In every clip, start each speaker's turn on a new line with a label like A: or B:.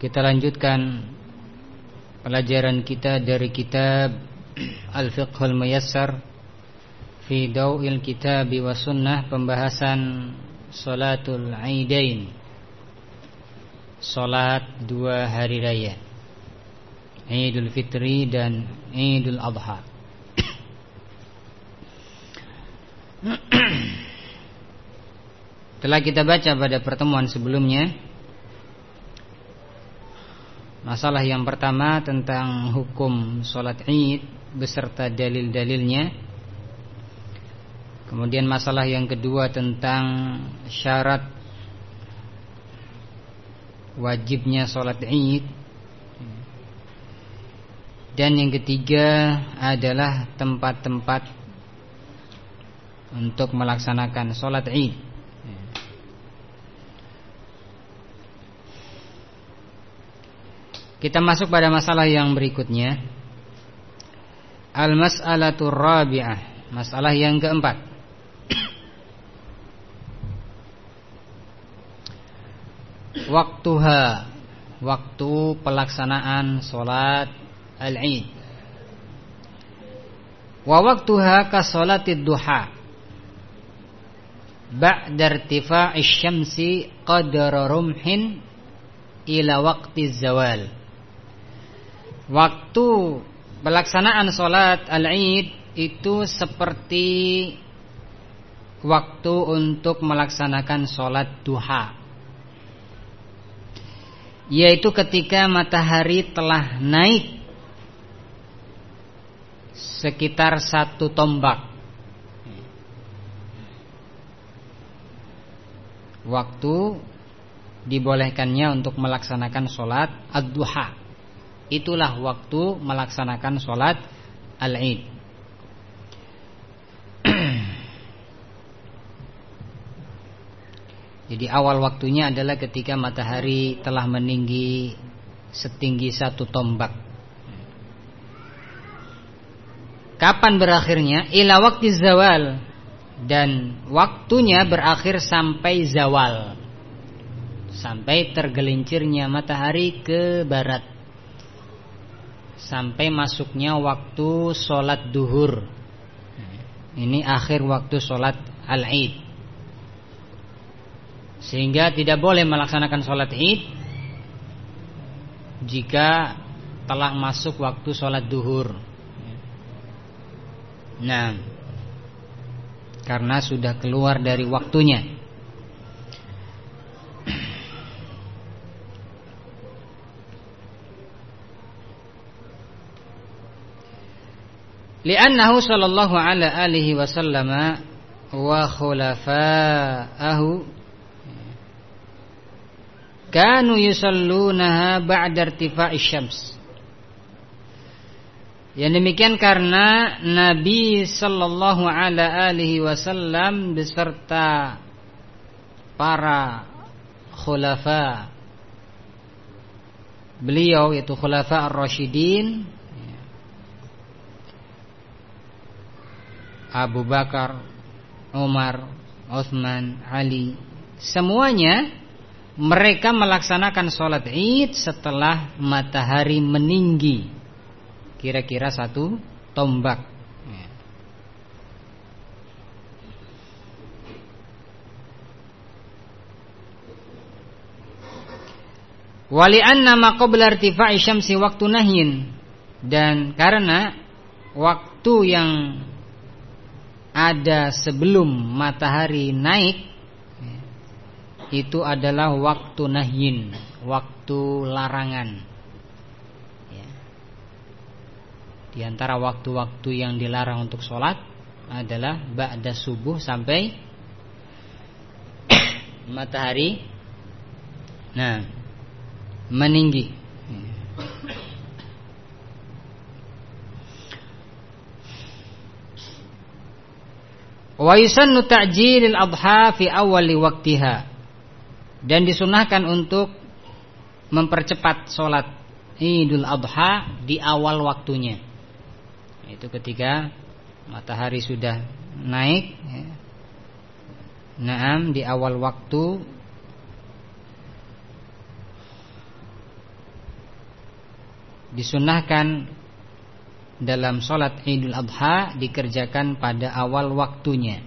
A: Kita lanjutkan pelajaran kita dari kitab Al-Fiqhul Muyassar Fi Daw'il Kitab wa Sunnah Pembahasan Salatul Aidain. Salat dua hari raya. Idul Fitri dan Idul Adha. Telah kita baca pada pertemuan sebelumnya Masalah yang pertama tentang hukum sholat id Beserta dalil-dalilnya. Kemudian masalah yang kedua tentang syarat Wajibnya sholat id Dan yang ketiga adalah tempat-tempat Untuk melaksanakan sholat id Kita masuk pada masalah yang berikutnya. Al-mas'alatul rabi'ah. Masalah yang keempat. Waktuha. Waktu pelaksanaan Solat Al-Id Wa waktuha ka solatid duha. Ba'da irtifa'i syamsi Qadara rumhin Ila waqti zawal Waktu pelaksanaan sholat al-id itu seperti waktu untuk melaksanakan sholat duha. Yaitu ketika matahari telah naik sekitar satu tombak. Waktu dibolehkannya untuk melaksanakan sholat ad-duha itulah waktu melaksanakan sholat al-id. Jadi awal waktunya adalah ketika matahari telah meninggi setinggi satu tombak. Kapan berakhirnya? Ila waktu zawal dan waktunya berakhir sampai zawal. Sampai tergelincirnya matahari ke barat sampai masuknya waktu sholat duhur. Ini akhir waktu sholat al-id. Sehingga tidak boleh melaksanakan sholat id jika telah masuk waktu sholat duhur. Nah, karena sudah keluar dari waktunya. Li'annahu sallallahu ala alihi wasallama wa khulafa'ahu kanu yusallunaha ba'da irtifa'i syams. Yang demikian karena Nabi sallallahu ala alihi wasallam beserta para khulafa. Beliau yaitu khulafa ar-rasyidin Abu Bakar, Umar, Uthman, Ali. Semuanya mereka melaksanakan sholat id setelah matahari meninggi. Kira-kira satu tombak. Wali anna ma qabla irtifa'i syamsi waktu nahyin. Dan karena waktu yang ada sebelum matahari naik itu adalah waktu nahyin, waktu larangan. Ya. Di antara waktu-waktu yang dilarang untuk sholat adalah ba'da subuh sampai matahari nah meninggi. Wa yusannu ta'jilil adha fi awali waktiha. Dan disunahkan untuk mempercepat sholat Idul Adha di awal waktunya. Itu ketika matahari sudah naik ya. Naam di awal waktu disunahkan dalam sholat Idul Adha dikerjakan pada awal waktunya.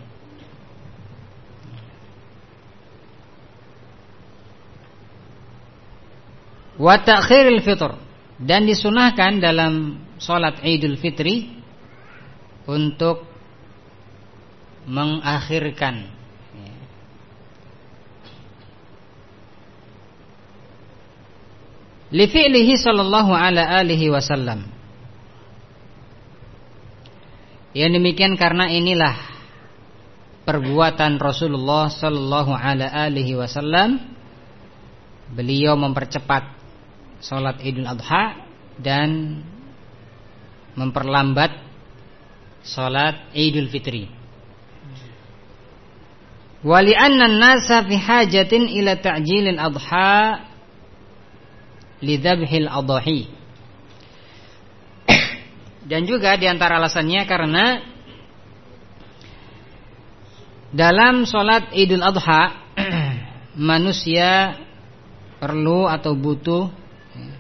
A: Wa ta'khiril fitr dan disunahkan dalam sholat Idul Fitri untuk mengakhirkan li fi'lihi sallallahu ala alihi wasallam yang demikian karena inilah perbuatan Rasulullah sallallahu alaihi wasallam beliau mempercepat salat Idul Adha dan memperlambat salat Idul Fitri. Wali anna nasa fi hajatin ila ta'jilil adha lidhabhil adhi dan juga di antara alasannya karena dalam sholat Idul Adha manusia perlu atau butuh ya,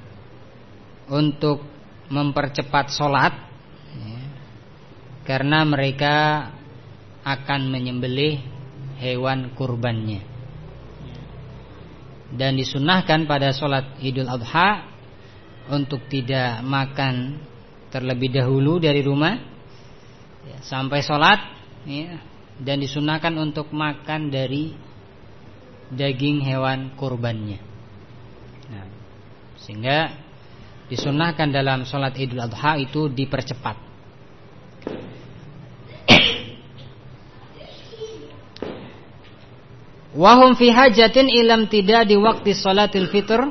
A: untuk mempercepat sholat ya, karena mereka akan menyembelih hewan kurbannya. Dan disunahkan pada sholat Idul Adha untuk tidak makan terlebih dahulu dari rumah ya, sampai sholat ya, dan disunahkan untuk makan dari daging hewan kurbannya. Nah, sehingga disunahkan dalam sholat idul adha itu dipercepat. Wahum fi hajatin ilam tidak di waktu sholatil fitr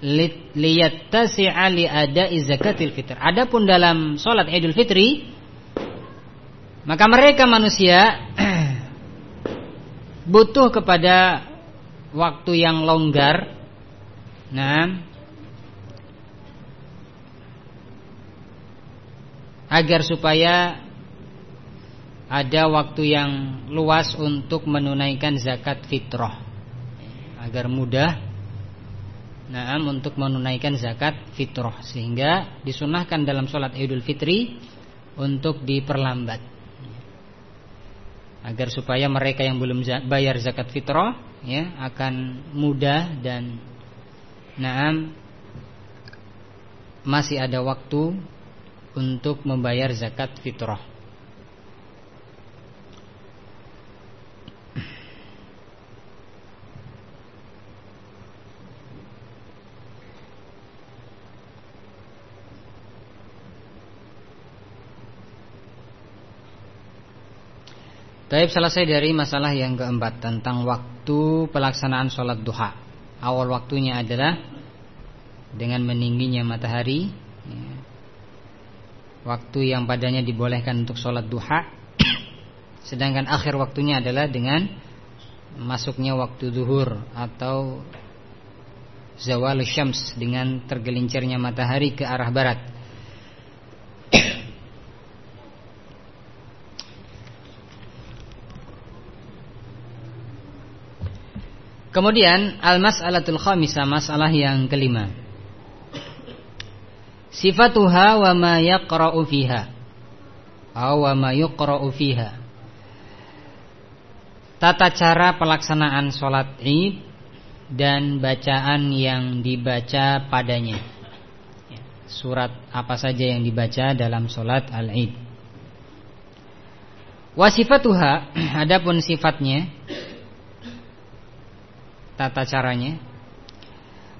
A: liyattasi'a li ada'i zakatil fitr. Adapun dalam salat Idul Fitri maka mereka manusia butuh kepada waktu yang longgar. Nah, agar supaya ada waktu yang luas untuk menunaikan zakat fitrah agar mudah Naam untuk menunaikan zakat fitrah sehingga disunahkan dalam sholat Idul Fitri untuk diperlambat agar supaya mereka yang belum bayar zakat fitrah ya akan mudah dan naam masih ada waktu untuk membayar zakat fitrah. Taib selesai dari masalah yang keempat tentang waktu pelaksanaan sholat duha. Awal waktunya adalah dengan meningginya matahari. Ya. Waktu yang padanya dibolehkan untuk sholat duha. Sedangkan akhir waktunya adalah dengan masuknya waktu zuhur atau zawal syams dengan tergelincirnya matahari ke arah barat. Kemudian al-mas'alatul khamisah masalah yang kelima. Sifatuha wa ma yaqra'u fiha. Aw wa ma yuqra'u fiha. Tata cara pelaksanaan sholat Id dan bacaan yang dibaca padanya. Ya, surat apa saja yang dibaca dalam sholat al-Id. Wasifatuha adapun sifatnya tata caranya?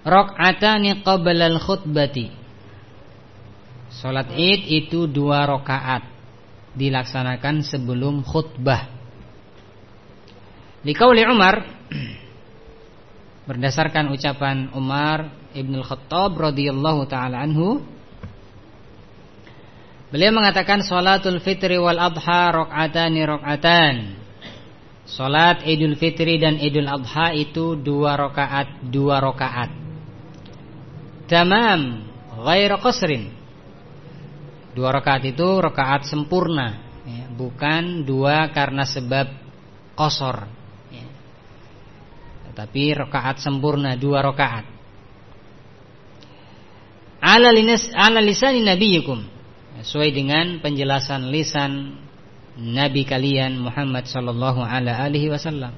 A: Rok'atani qablal khutbati Salat Id itu dua rokaat dilaksanakan sebelum khutbah. Likauli Umar berdasarkan ucapan Umar Ibn Khattab radhiyallahu taala anhu Beliau mengatakan salatul fitri wal adha rakaatani rakaatan Salat Idul Fitri dan Idul Adha itu dua rakaat, dua rakaat. Tamam, ghair qasrin. Dua rakaat itu rakaat sempurna, ya, bukan dua karena sebab kosor. Ya. Tapi rakaat sempurna dua rakaat. Ala lisani nabiyikum. Sesuai dengan penjelasan lisan Nabi kalian Muhammad sallallahu alaihi wasallam.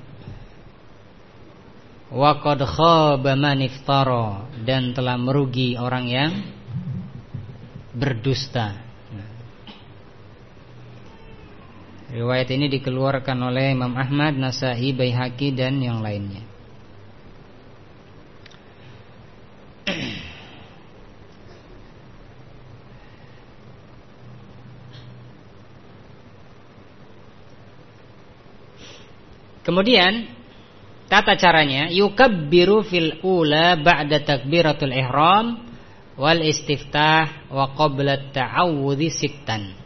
A: Wa qad khaba man iftara dan telah merugi orang yang berdusta. Riwayat ini dikeluarkan oleh Imam Ahmad, Nasai, Baihaqi dan yang lainnya. Kemudian tata caranya yukabbiru fil ula ba'da takbiratul ihram wal istiftah wa qabla ta'awudhi sittan.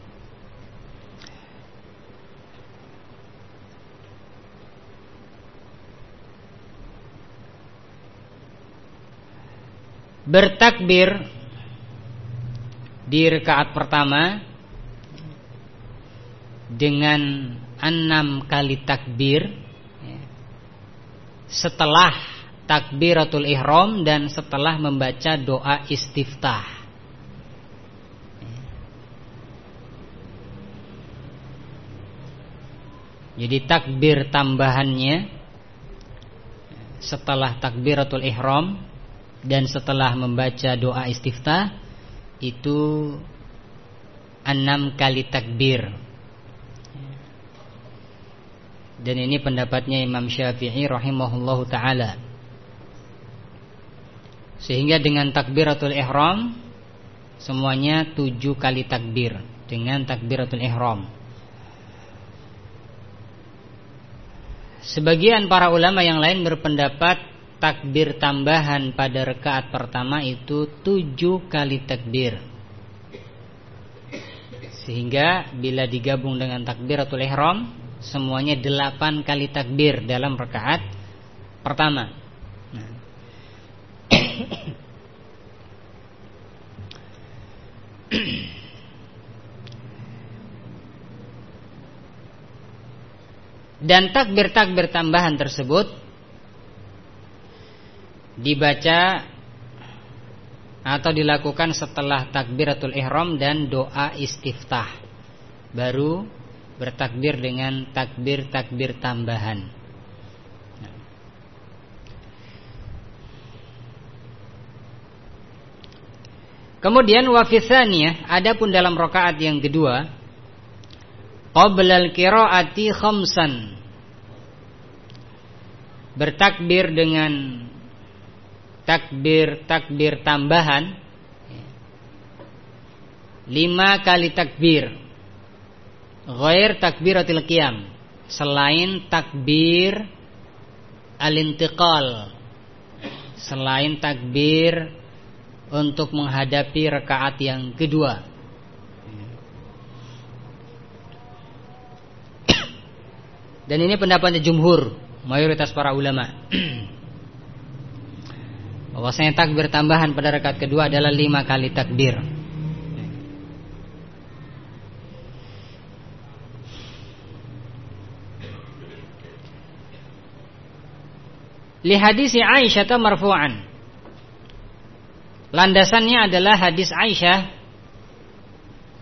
A: Bertakbir di rakaat pertama dengan enam kali takbir setelah takbiratul ihram dan setelah membaca doa istiftah. Jadi takbir tambahannya setelah takbiratul ihram dan setelah membaca doa istiftah itu enam kali takbir dan ini pendapatnya Imam Syafi'i rahimahullahu taala. Sehingga dengan takbiratul ihram semuanya tujuh kali takbir dengan takbiratul ihram. Sebagian para ulama yang lain berpendapat takbir tambahan pada rekaat pertama itu tujuh kali takbir. Sehingga bila digabung dengan takbiratul ihram semuanya delapan kali takbir dalam rakaat pertama. Nah. Dan takbir-takbir tambahan tersebut dibaca atau dilakukan setelah takbiratul ihram dan doa istiftah. Baru bertakbir dengan takbir-takbir tambahan. Kemudian wafisaniyah adapun dalam rakaat yang kedua qabla al-qiraati khamsan. Bertakbir dengan takbir-takbir tambahan. Lima kali takbir Ghair takbiratil qiyam. Selain takbir Al-intiqal. Selain takbir Untuk menghadapi rekaat yang kedua. Dan ini pendapatnya jumhur Mayoritas para ulama. Bahwasanya takbir tambahan pada rakaat kedua adalah lima kali takbir li hadis Aisyah marfu'an. Landasannya adalah hadis Aisyah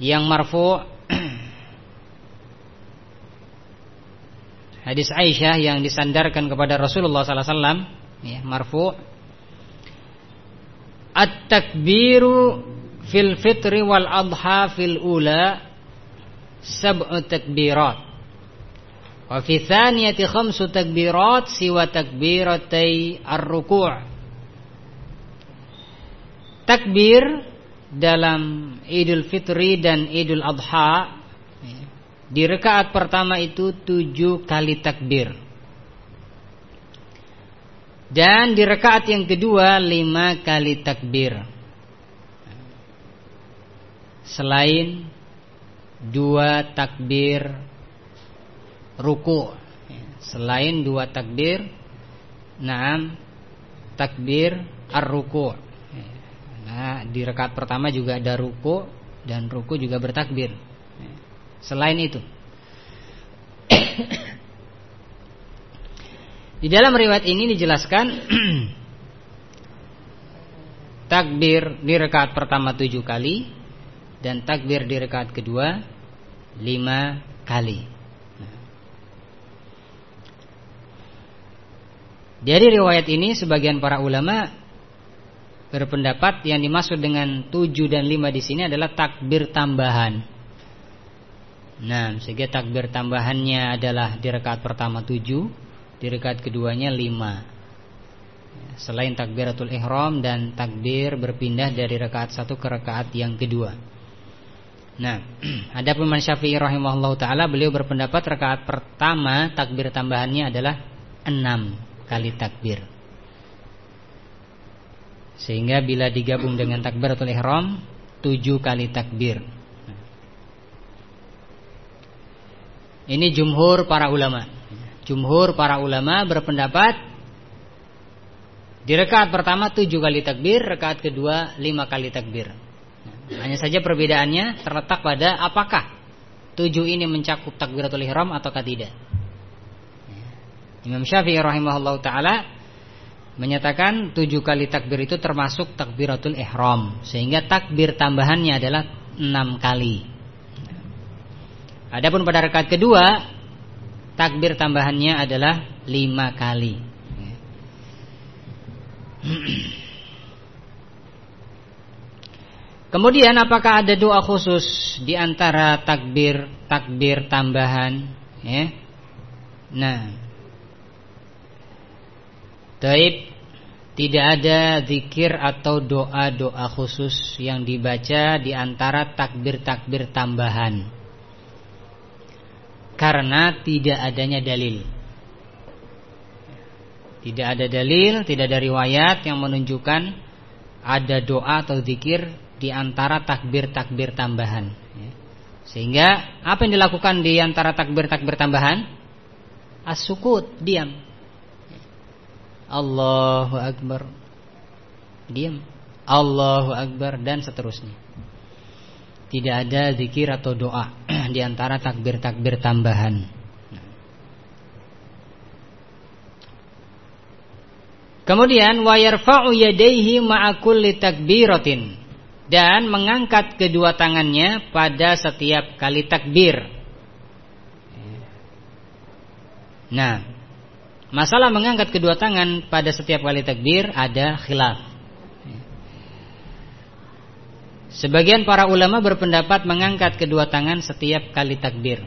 A: yang marfu' hadis Aisyah yang disandarkan kepada Rasulullah sallallahu alaihi wasallam ya marfu' At-takbiru fil fitri wal adha fil ula sab'u takbirat Wa fi thaniyati khamsu takbirat siwa takbiratai ar-ruku'. Takbir dalam Idul Fitri dan Idul Adha di rekaat pertama itu tujuh kali takbir. Dan di rekaat yang kedua lima kali takbir. Selain dua takbir ruku. Selain dua takbir naam takbir ar-ruku' nah di rakaat pertama juga ada ruku' dan ruku' juga bertakbir. Selain itu. Di dalam riwayat ini dijelaskan takbir di rakaat pertama tujuh kali dan takbir di rakaat kedua lima kali. Dari riwayat ini sebagian para ulama berpendapat yang dimaksud dengan 7 dan 5 di sini adalah takbir tambahan. Nah, sehingga takbir tambahannya adalah di rakaat pertama 7, di rakaat keduanya 5. Selain takbiratul ihram dan takbir berpindah dari rakaat satu ke rakaat yang kedua. Nah, ada Imam Syafi'i rahimahullah taala beliau berpendapat rakaat pertama takbir tambahannya adalah 6 kali takbir. Sehingga bila digabung dengan takbiratul ihram tujuh kali takbir. Ini jumhur para ulama. Jumhur para ulama berpendapat di rakaat pertama tujuh kali takbir, rakaat kedua lima kali takbir. Hanya saja perbedaannya terletak pada apakah tujuh ini mencakup takbiratul ihram ataukah tidak. Imam Syafi'i rahimahullah taala menyatakan tujuh kali takbir itu termasuk takbiratul ihram sehingga takbir tambahannya adalah enam kali. Adapun pada rakaat kedua takbir tambahannya adalah lima kali. Kemudian apakah ada doa khusus di antara takbir takbir tambahan? Ya. Nah, Taib tidak ada zikir atau doa-doa khusus yang dibaca di antara takbir-takbir tambahan. Karena tidak adanya dalil. Tidak ada dalil, tidak ada riwayat yang menunjukkan ada doa atau zikir di antara takbir-takbir tambahan. Sehingga apa yang dilakukan di antara takbir-takbir tambahan? As-sukut, diam. Allahu Akbar. Diam. Allahu Akbar dan seterusnya. Tidak ada zikir atau doa Di antara takbir-takbir tambahan. Kemudian wa yarfa'u yadayhi ma'a kulli takbiratin. Dan mengangkat kedua tangannya pada setiap kali takbir. Nah, Masalah mengangkat kedua tangan pada setiap kali takbir ada khilaf. Sebagian para ulama berpendapat mengangkat kedua tangan setiap kali takbir.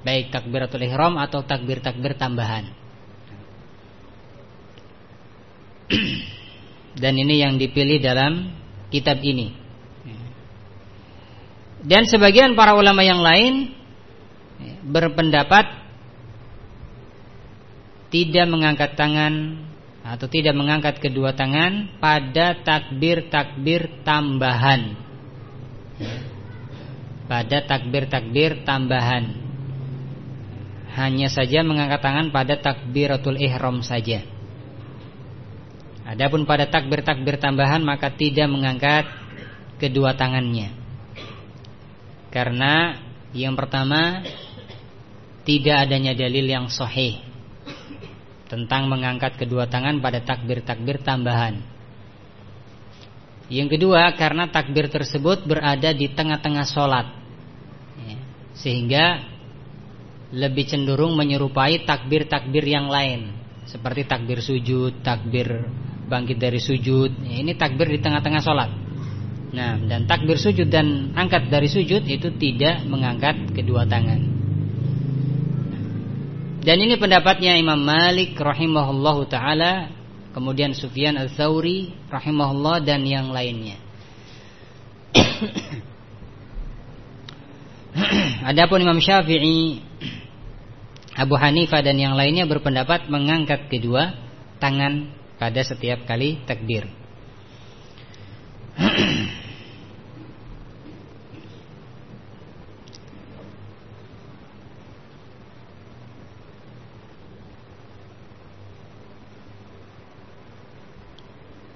A: Baik takbiratul ihram atau takbir-takbir tambahan. Dan ini yang dipilih dalam kitab ini. Dan sebagian para ulama yang lain berpendapat tidak mengangkat tangan atau tidak mengangkat kedua tangan pada takbir-takbir tambahan. Pada takbir-takbir tambahan. Hanya saja mengangkat tangan pada takbiratul ihram saja. Adapun pada takbir-takbir tambahan maka tidak mengangkat kedua tangannya. Karena yang pertama tidak adanya dalil yang sahih tentang mengangkat kedua tangan pada takbir-takbir tambahan. Yang kedua, karena takbir tersebut berada di tengah-tengah sholat, ya, sehingga lebih cenderung menyerupai takbir-takbir yang lain, seperti takbir sujud, takbir bangkit dari sujud. Ya, ini takbir di tengah-tengah sholat. Nah, dan takbir sujud dan angkat dari sujud itu tidak mengangkat kedua tangan. Dan ini pendapatnya Imam Malik rahimahullahu taala, kemudian Sufyan Al-Tsauri rahimahullah dan yang lainnya. Adapun Imam Syafi'i, Abu Hanifah dan yang lainnya berpendapat mengangkat kedua tangan pada setiap kali takbir.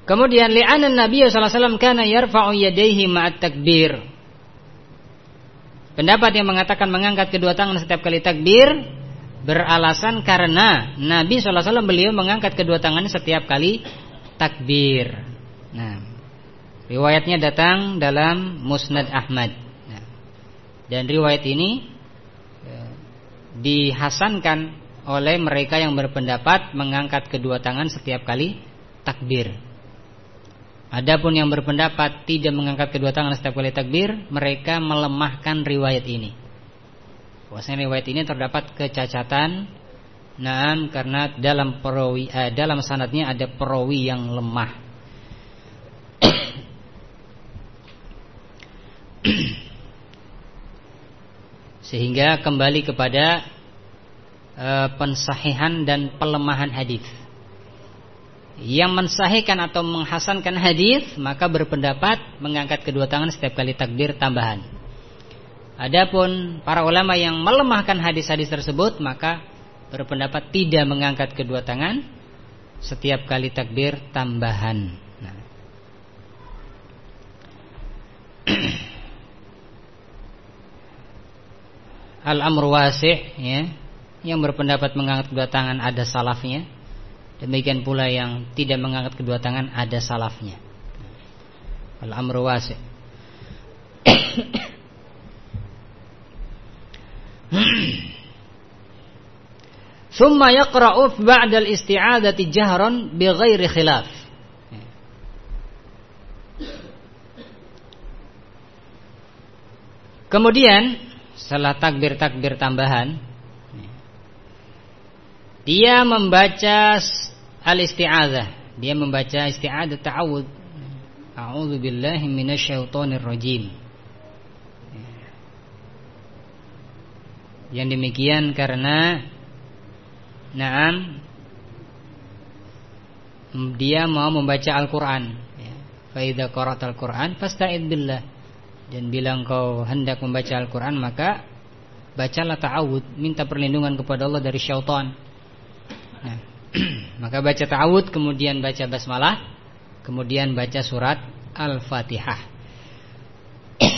A: Kemudian li'anan Nabi sallallahu alaihi wasallam kana yarfa'u yadayhi ma'at takbir. Pendapat yang mengatakan mengangkat kedua tangan setiap kali takbir beralasan karena Nabi sallallahu alaihi wasallam beliau mengangkat kedua tangannya setiap kali takbir. Nah, riwayatnya datang dalam Musnad Ahmad. Nah, dan riwayat ini ya, dihasankan oleh mereka yang berpendapat mengangkat kedua tangan setiap kali takbir. Adapun yang berpendapat tidak mengangkat kedua tangan setiap kali takbir, mereka melemahkan riwayat ini. Bahwasanya riwayat ini terdapat kecacatan, naam karena dalam perawi eh, dalam sanadnya ada perawi yang lemah. Sehingga kembali kepada eh, pensahihan dan pelemahan hadis yang mensahihkan atau menghasankan hadis maka berpendapat mengangkat kedua tangan setiap kali takbir tambahan. Adapun para ulama yang melemahkan hadis-hadis tersebut maka berpendapat tidak mengangkat kedua tangan setiap kali takbir tambahan. Nah. Al-amru wasi' ya, yang berpendapat mengangkat kedua tangan ada salafnya Demikian pula yang tidak mengangkat kedua tangan ada salafnya. Al-amru wasi'. Thumma yaqra'u ba'da al-isti'adati jahran bighairi khilaf. Kemudian setelah takbir-takbir tambahan dia membaca al-isti'adzah. Dia membaca isti'adzah ta'awud. A'udzu billahi minasyaitonir rajim. Yang demikian karena Naam dia mau membaca Al-Qur'an. Ya. Fa idza qara'tal Qur'an fasta'id billah. Dan bila engkau hendak membaca Al-Qur'an maka bacalah ta'awud, minta perlindungan kepada Allah dari syaitan. Nah, maka baca ta'awud kemudian baca basmalah kemudian baca surat Al-Fatihah.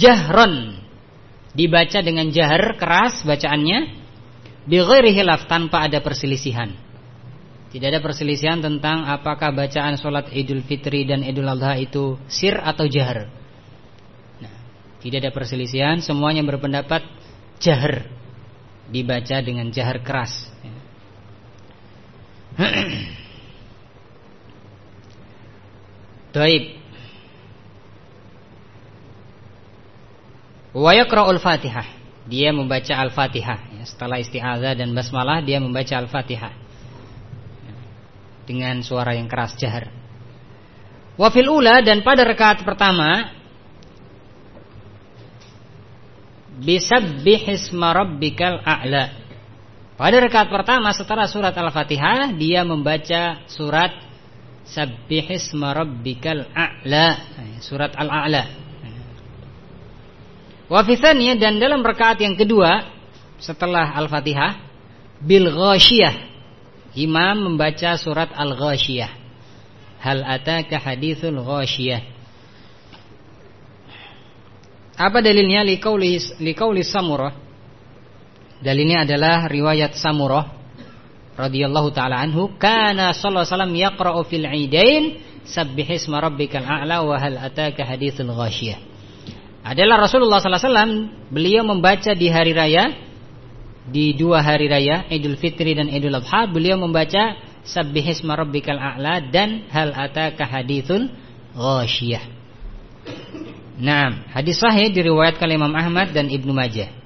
A: Jahron. Dibaca dengan jahar keras bacaannya bighairi hilaf tanpa ada perselisihan. Tidak ada perselisihan tentang apakah bacaan sholat Idul Fitri dan Idul Adha itu sir atau jahar. Nah, tidak ada perselisihan, semuanya berpendapat jahar. Dibaca dengan jahar keras. Taib. Wa yaqra'ul Fatihah. Dia membaca Al-Fatihah ya, setelah isti'adzah dan basmalah dia membaca Al-Fatihah. Dengan suara yang keras jahar. Wa fil ula dan pada rakaat pertama Bisabbihisma rabbikal a'la pada rakaat pertama setelah surat Al-Fatihah dia membaca surat Sabbihisma rabbikal a'la, surat Al-A'la. Wa dan dalam rakaat yang kedua setelah Al-Fatihah bil ghasyiyah imam membaca surat Al-Ghasyiyah. Hal ataka hadithul ghasyiyah. Apa dalilnya liqauli liqauli Samurah Dalilnya adalah riwayat Samurah radhiyallahu taala anhu, kana sallallahu alaihi wasallam yaqra'u fil 'idain sabbihisma rabbikal a'la wa hal ataka haditsul ghasyiyah. Adalah Rasulullah sallallahu alaihi wasallam beliau membaca di hari raya di dua hari raya Idul Fitri dan Idul Adha beliau membaca sabbihisma rabbikal a'la dan hal ataka haditsul ghasyiyah. Nah, hadis sahih diriwayatkan Imam Ahmad dan Ibnu Majah.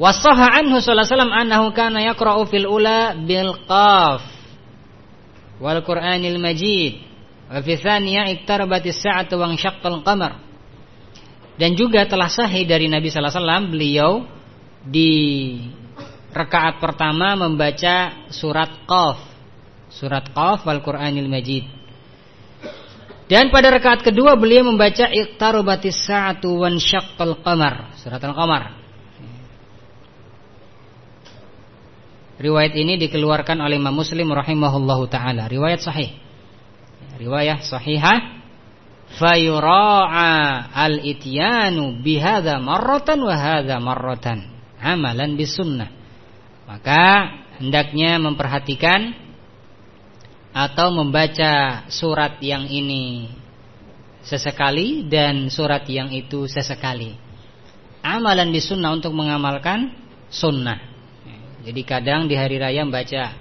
A: Wasaha anhu sallallahu alaihi wasallam annahu kana yaqra'u fil ula bil qaf wal Qur'anil Majid wa fi tsaniyah iktarabatis sa'atu wa syaqqal qamar. Dan juga telah sahih dari Nabi sallallahu alaihi wasallam beliau di rakaat pertama membaca surat Qaf. Surat Qaf wal Qur'anil Majid. Dan pada rakaat kedua beliau membaca iqtarabatis sa'atu wa syaqqal qamar, surat Al-Qamar. Riwayat ini dikeluarkan oleh Imam Muslim rahimahullahu taala. Riwayat sahih. Riwayat sahihah fayura'a al-ityanu bihadza marratan wa hadza marratan amalan bisunnah. Maka hendaknya memperhatikan atau membaca surat yang ini sesekali dan surat yang itu sesekali. Amalan di sunnah untuk mengamalkan sunnah. Jadi kadang di hari raya membaca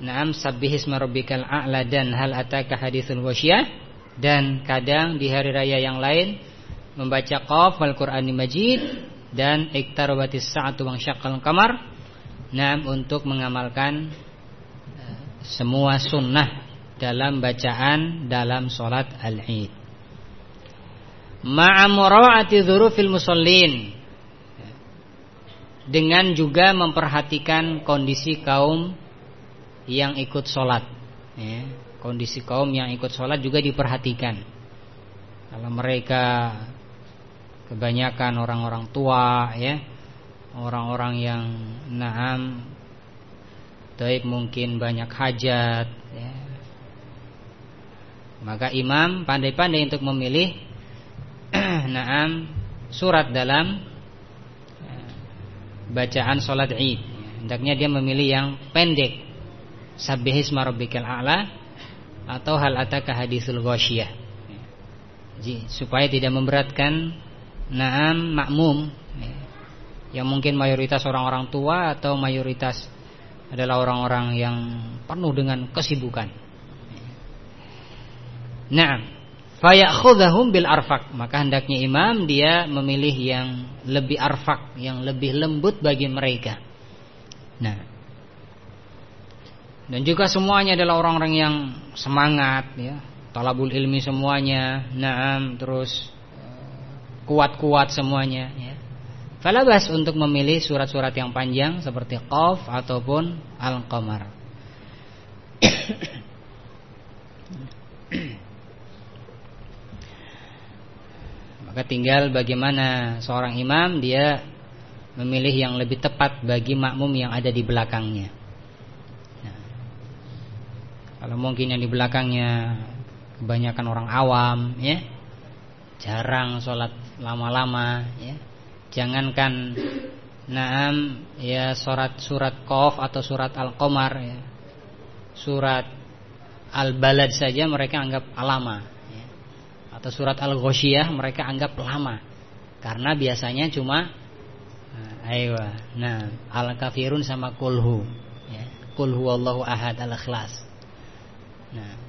A: Naam sabbihisma rabbikal a'la dan hal ataka hadithul wasyah dan kadang di hari raya yang lain membaca qaf wal qur'anil majid dan iktarabatis sa'atu wa syaqqal qamar. Naam untuk mengamalkan semua sunnah dalam bacaan dalam solat al-id. Ma'amura'ati dzurufil musallin dengan juga memperhatikan kondisi kaum yang ikut solat. Ya, kondisi kaum yang ikut solat juga diperhatikan. Kalau mereka kebanyakan orang-orang tua, ya, orang-orang yang naam Taib mungkin banyak hajat ya. Maka imam pandai-pandai untuk memilih Naam Surat dalam Bacaan sholat id Hendaknya dia memilih yang pendek Sabbihisma rabbikal a'la Atau hal ataka hadisul ghasyiyah Supaya tidak memberatkan Naam makmum ya. Yang mungkin mayoritas orang-orang tua Atau mayoritas adalah orang-orang yang penuh dengan kesibukan. Nah, fayakhudhahum bil arfak, maka hendaknya imam dia memilih yang lebih arfak, yang lebih lembut bagi mereka. Nah, dan juga semuanya adalah orang-orang yang semangat ya, talabul ilmi semuanya, naam, terus eh, kuat-kuat semuanya ya. Falabas untuk memilih surat-surat yang panjang seperti Qaf ataupun Al-Qamar. Maka tinggal bagaimana seorang imam dia memilih yang lebih tepat bagi makmum yang ada di belakangnya. Nah, kalau mungkin yang di belakangnya kebanyakan orang awam, ya, jarang sholat lama-lama, ya, Jangankan Naam ya surat surat Qaf atau surat Al-Qamar ya. Surat Al-Balad saja mereka anggap lama ya. Atau surat Al-Ghasyiyah mereka anggap lama. Karena biasanya cuma nah, Ayo, nah Al-Kafirun sama Kulhu ya. Kulhu Allahu Ahad Al-Ikhlas. Nah.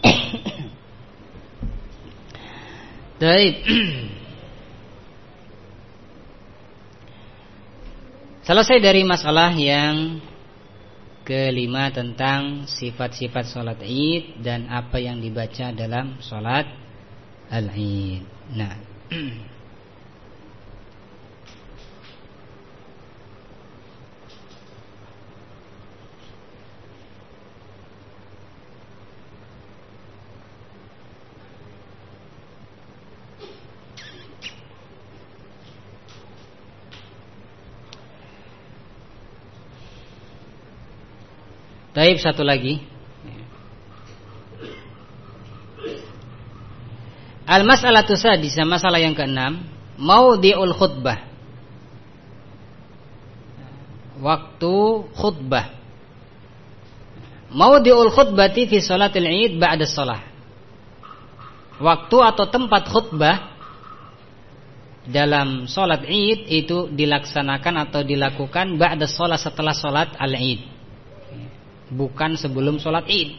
A: Baik. Selesai dari masalah yang kelima tentang sifat-sifat sholat id dan apa yang dibaca dalam sholat al-id. Nah, Taib satu lagi. Al-mas'alatu sadisah masalah yang keenam, maudhi'ul khutbah. Waktu khutbah. Maudhi'ul khutbati fi salatil Id ba'da shalah. Waktu atau tempat khutbah dalam salat Id itu dilaksanakan atau dilakukan ba'da shalah setelah salat al-Id bukan sebelum sholat id.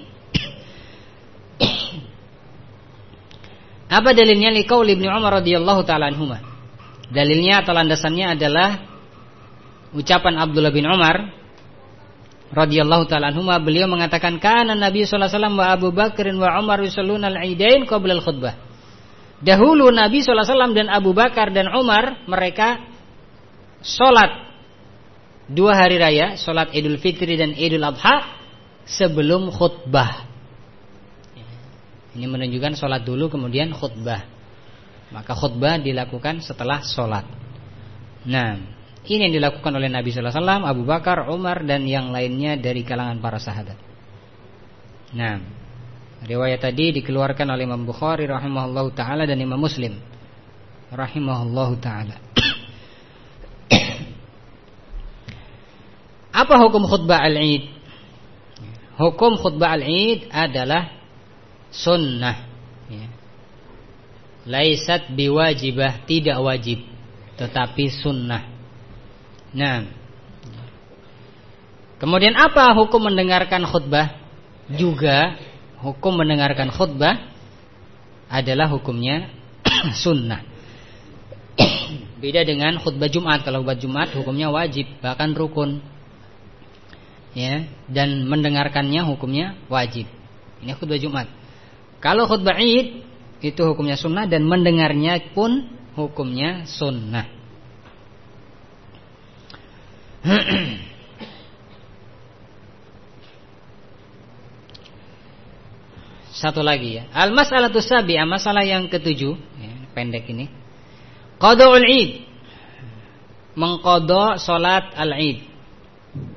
A: Apa dalilnya liqaul Ibnu Umar radhiyallahu taala anhuma? Dalilnya atau landasannya adalah ucapan Abdullah bin Umar radhiyallahu taala anhuma beliau mengatakan kana Nabi sallallahu alaihi wasallam wa Abu Bakar wa Umar yusalluna al-idain qabla al-khutbah. Dahulu Nabi sallallahu alaihi wasallam dan Abu Bakar dan Umar mereka salat dua hari raya, salat Idul Fitri dan Idul Adha sebelum khutbah. Ini menunjukkan sholat dulu kemudian khutbah. Maka khutbah dilakukan setelah sholat. Nah, Ini yang dilakukan oleh Nabi sallallahu alaihi wasallam, Abu Bakar, Umar dan yang lainnya dari kalangan para sahabat. Nah, riwayat tadi dikeluarkan oleh Imam Bukhari rahimahullahu taala dan Imam Muslim rahimahullahu taala. Apa hukum khutbah al-Id? Hukum khutbah al-Id adalah sunnah. Ya. Laisat biwajibah, tidak wajib, tetapi sunnah. Nah, kemudian apa hukum mendengarkan khutbah? Juga hukum mendengarkan khutbah adalah hukumnya sunnah. Beda dengan khutbah Jumat. Kalau khutbah Jumat hukumnya wajib, bahkan rukun ya dan mendengarkannya hukumnya wajib. Ini khutbah Jumat. Kalau khutbah Id itu hukumnya sunnah dan mendengarnya pun hukumnya sunnah. Satu lagi ya. Al-mas'alatu sabi'ah, masalah yang ketujuh, ya, pendek ini. Qada'ul Id. Mengqada salat al-Id.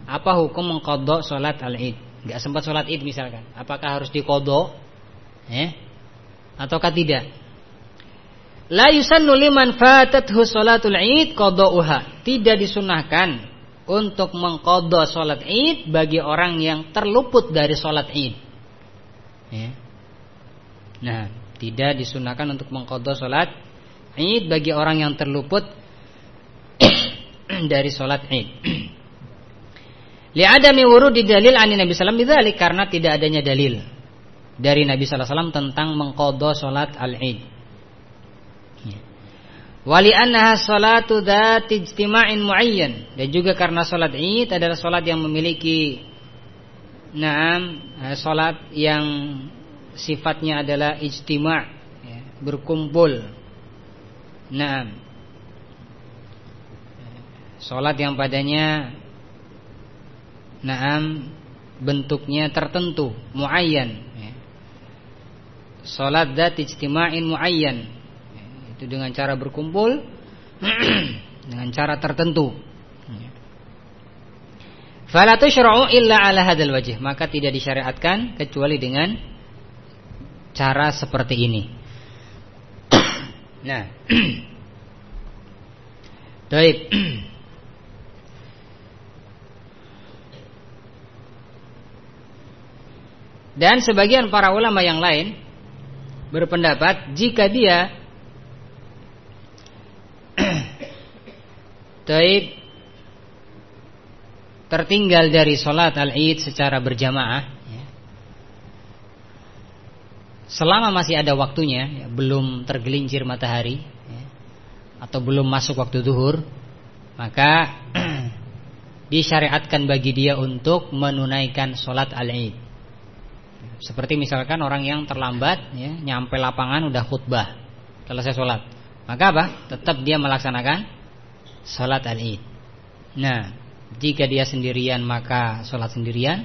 A: Apa hukum mengkodok sholat al-id? Gak sempat sholat id misalkan. Apakah harus dikodok? Eh? Ataukah tidak? La yusannu liman fatathu sholatul id qada'uha. Tidak disunahkan untuk mengkodok sholat id bagi orang yang terluput dari sholat id. Ya. Nah, tidak disunahkan untuk mengkodok sholat id bagi orang yang terluput dari sholat id. Li'adami wurudi dalil ani Nabi sallallahu alaihi wasallam karena tidak adanya dalil dari Nabi sallallahu alaihi wasallam tentang mengqadha salat al-Id. Ya. Wali annaha salatu dzati ijtima'in muayyan dan juga karena salat Id adalah salat yang memiliki naam eh, salat yang sifatnya adalah ijtima' ya, berkumpul. Naam. Salat yang padanya Naam bentuknya tertentu, muayyan. Ya. Salat dat ijtima'in muayyan. Ya, itu dengan cara berkumpul dengan cara tertentu. Ya. Fala tushra'u illa ala hadzal wajh, maka tidak disyariatkan kecuali dengan cara seperti ini. nah. Baik. Dan sebagian para ulama yang lain berpendapat jika dia taib tertinggal dari sholat al-id secara berjamaah ya, selama masih ada waktunya ya, belum tergelincir matahari ya, atau belum masuk waktu duhur maka disyariatkan bagi dia untuk menunaikan sholat al-id seperti misalkan orang yang terlambat ya, Nyampe lapangan udah khutbah Selesai sholat. Maka apa? Tetap dia melaksanakan Sholat al-id. Nah Jika dia sendirian maka sholat sendirian.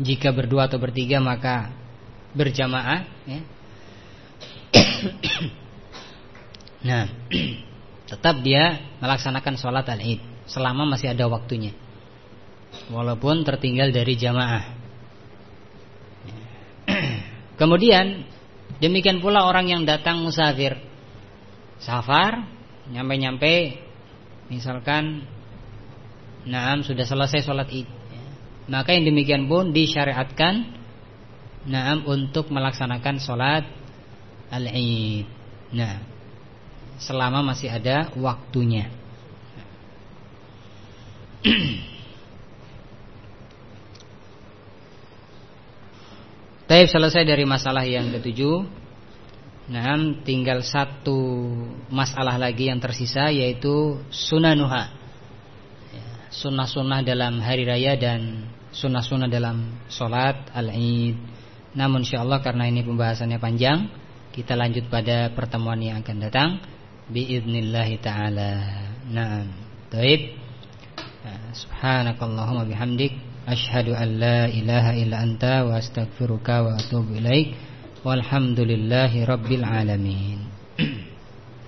A: Jika berdua atau bertiga maka Berjamaah ya. Nah Tetap dia melaksanakan sholat al-id Selama masih ada waktunya. Walaupun tertinggal dari jamaah Kemudian demikian pula orang yang datang musafir. Safar, nyampe-nyampe misalkan Naam sudah selesai sholat id. Maka yang demikian pun disyariatkan Naam untuk melaksanakan sholat al-id. Nah Selama masih ada waktunya Taib selesai dari masalah yang ketujuh. Nah tinggal satu masalah lagi yang tersisa yaitu sunanuha. Ya, Sunnah-sunnah dalam hari raya dan sunnah-sunnah dalam sholat al-id Namun insyaAllah karena ini pembahasannya panjang Kita lanjut pada pertemuan yang akan datang. Biiznillahi ta'ala. Nah Taib. Subhanakallahumma bihamdik Ashhadu an la ilaha illa anta wa astaghfiruka wa atubu ilaik. Walhamdulillahi rabbil alamin.